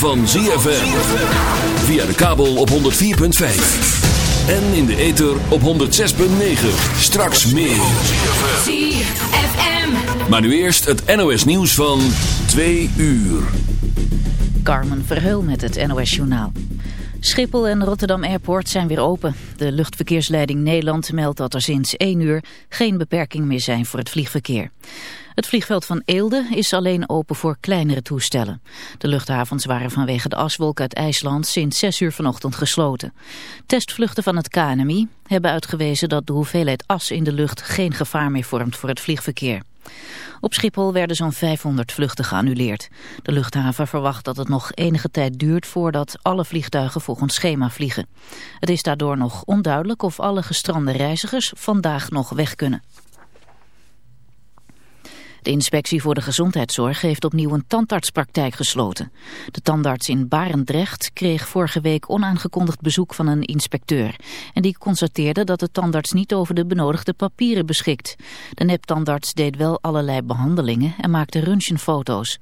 Van ZFM. Via de kabel op 104.5. En in de ether op 106.9. Straks meer. ZFM. Maar nu eerst het NOS nieuws van 2 uur. Carmen Verheul met het NOS Journaal. Schiphol en Rotterdam Airport zijn weer open. De luchtverkeersleiding Nederland meldt dat er sinds 1 uur geen beperking meer zijn voor het vliegverkeer. Het vliegveld van Eelde is alleen open voor kleinere toestellen. De luchthavens waren vanwege de aswolk uit IJsland sinds 6 uur vanochtend gesloten. Testvluchten van het KNMI hebben uitgewezen dat de hoeveelheid as in de lucht geen gevaar meer vormt voor het vliegverkeer. Op Schiphol werden zo'n 500 vluchten geannuleerd. De luchthaven verwacht dat het nog enige tijd duurt voordat alle vliegtuigen volgens schema vliegen. Het is daardoor nog onduidelijk of alle gestrande reizigers vandaag nog weg kunnen. De inspectie voor de gezondheidszorg heeft opnieuw een tandartspraktijk gesloten. De tandarts in Barendrecht kreeg vorige week onaangekondigd bezoek van een inspecteur. En die constateerde dat de tandarts niet over de benodigde papieren beschikt. De neptandarts deed wel allerlei behandelingen en maakte röntgenfoto's.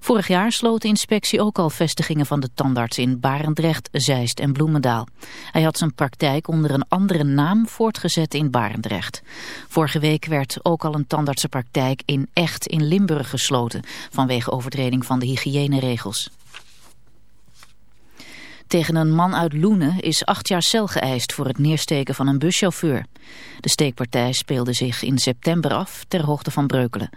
Vorig jaar sloot de inspectie ook al vestigingen van de tandarts in Barendrecht, Zeist en Bloemendaal. Hij had zijn praktijk onder een andere naam voortgezet in Barendrecht. Vorige week werd ook al een tandartsenpraktijk in Echt in Limburg gesloten vanwege overtreding van de hygiëneregels. Tegen een man uit Loenen is acht jaar cel geëist voor het neersteken van een buschauffeur. De steekpartij speelde zich in september af ter hoogte van Breukelen.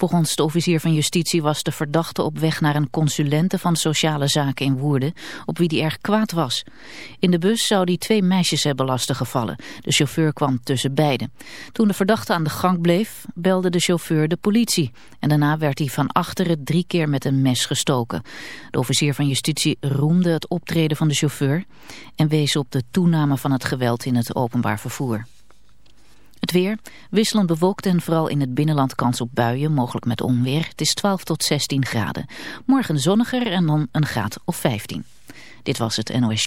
Volgens de officier van justitie was de verdachte op weg naar een consulente van sociale zaken in Woerden, op wie die erg kwaad was. In de bus zou die twee meisjes hebben lastiggevallen. De chauffeur kwam tussen beiden. Toen de verdachte aan de gang bleef, belde de chauffeur de politie. En daarna werd hij van achteren drie keer met een mes gestoken. De officier van justitie roemde het optreden van de chauffeur en wees op de toename van het geweld in het openbaar vervoer. Het weer, wisselend bewolkt en vooral in het binnenland kans op buien, mogelijk met onweer. Het is 12 tot 16 graden. Morgen zonniger en dan een graad of 15. Dit was het NOS.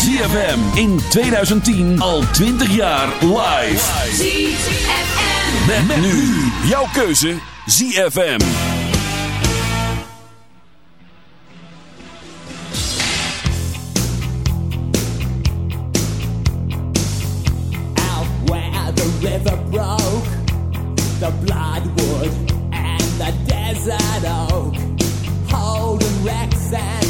ZFM in 2010 al 20 jaar live. ZFM. Met, met nu jouw keuze ZFM. Out where the river broke, the bloodwood and the desert oak. Holding wrecks and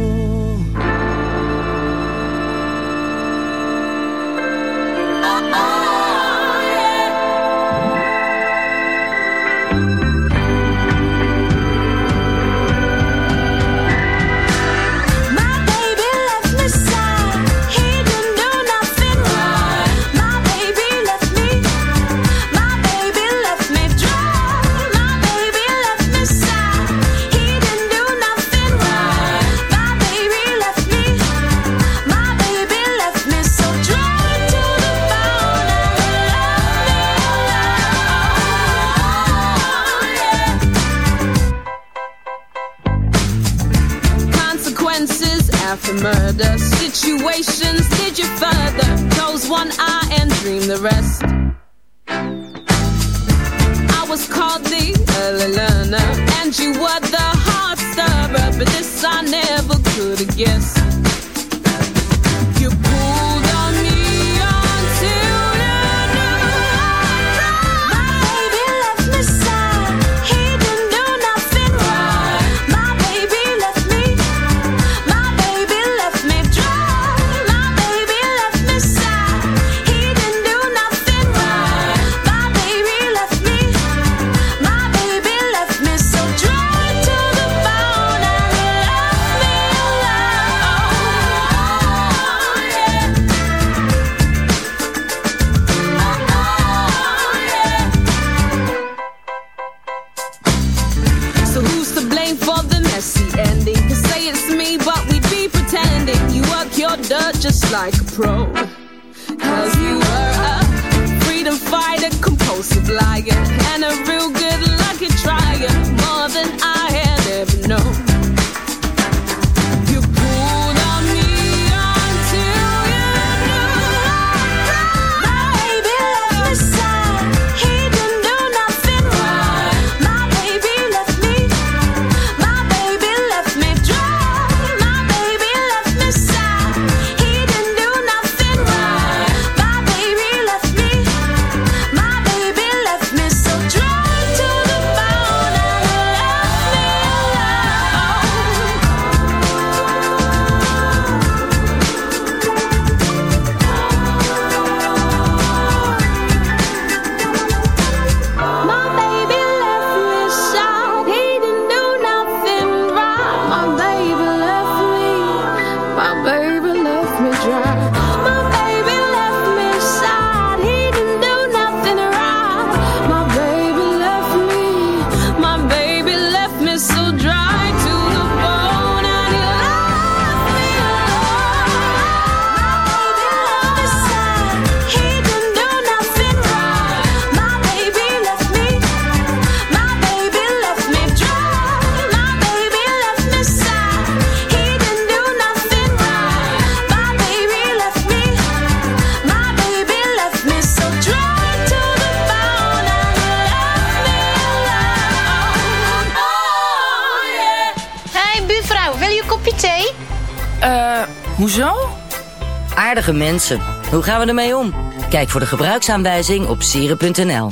The rest. mensen. Hoe gaan we ermee om? Kijk voor de gebruiksaanwijzing op sieren.nl.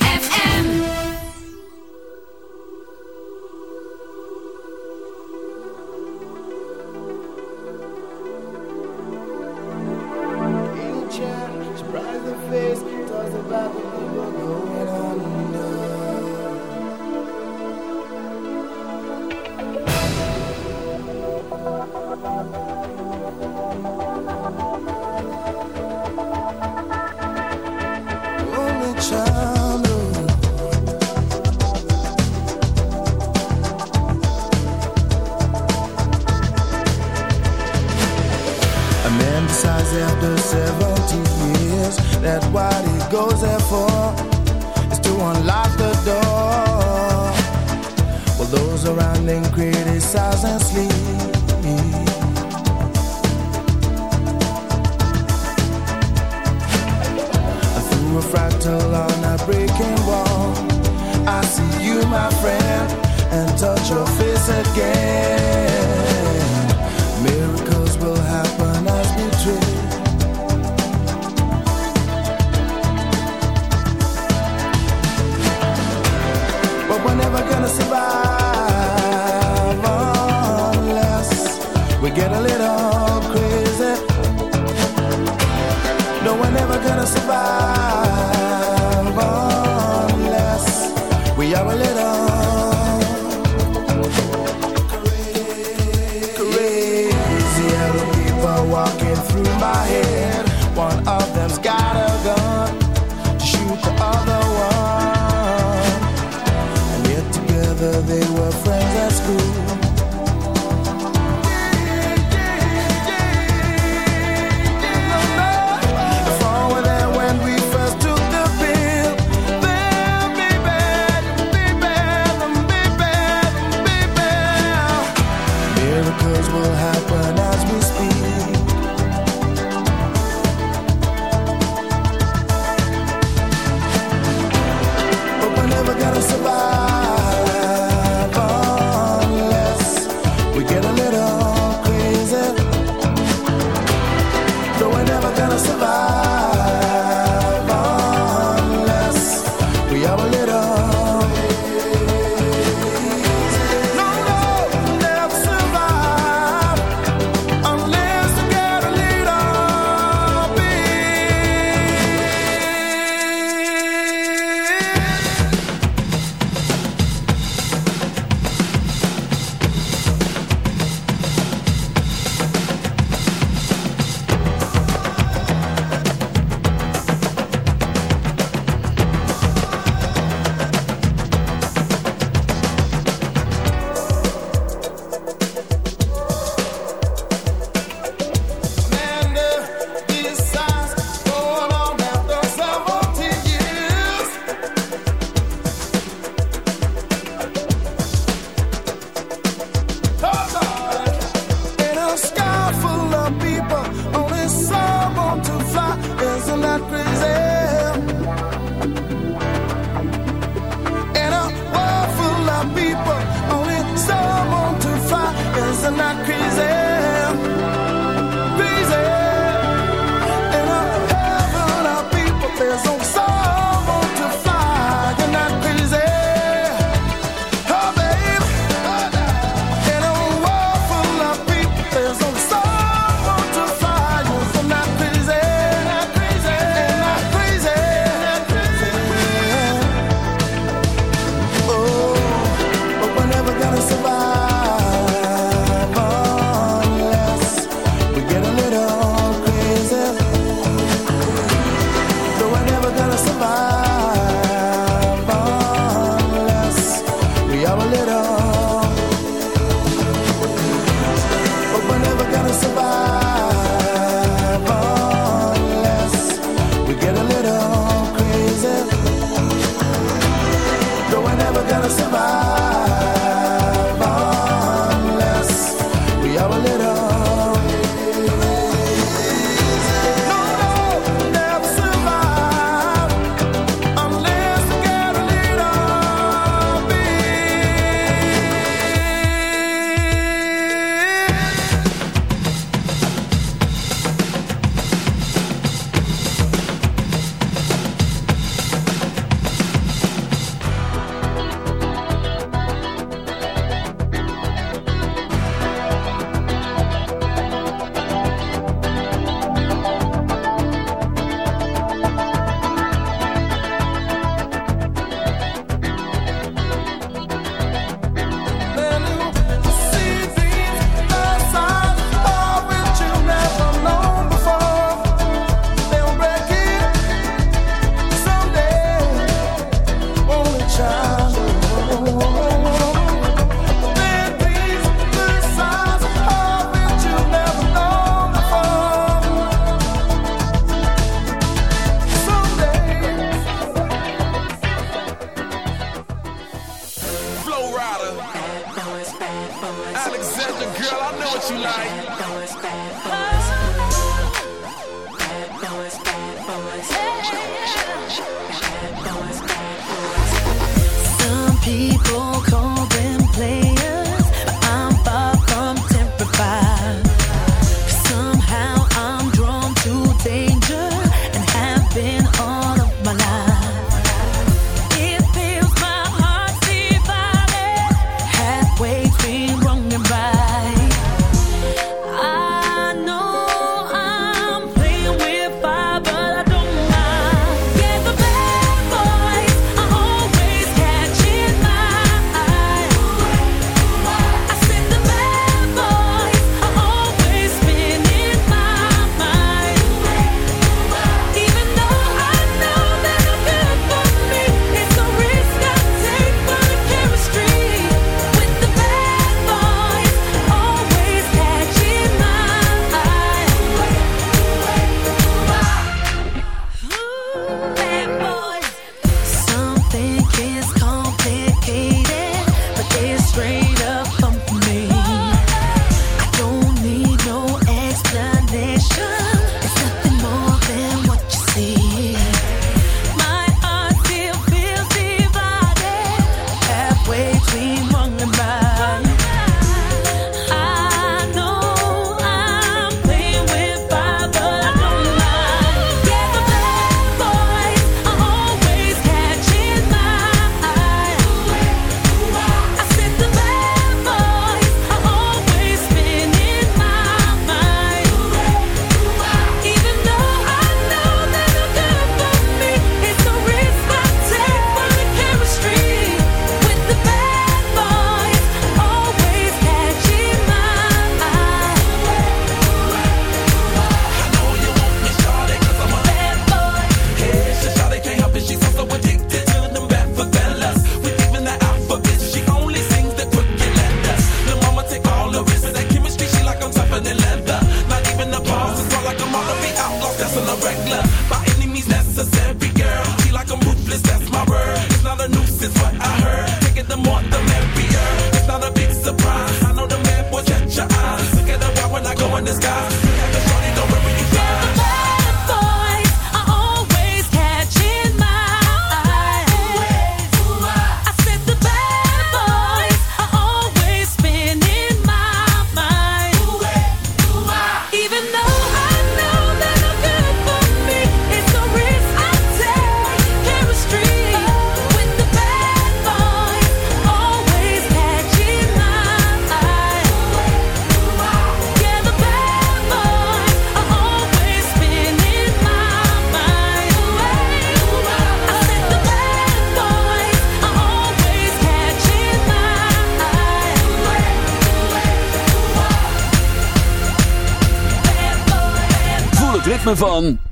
sleep. Through a fractal on a breaking wall, I see you, my friend, and touch your face again. little crazy. No we're never gonna survive.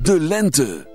De lente.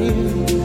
avenue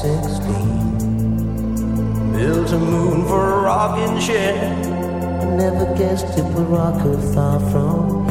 16. Built a moon for a rocking chair. I never guessed it would rock her far from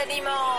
anymore.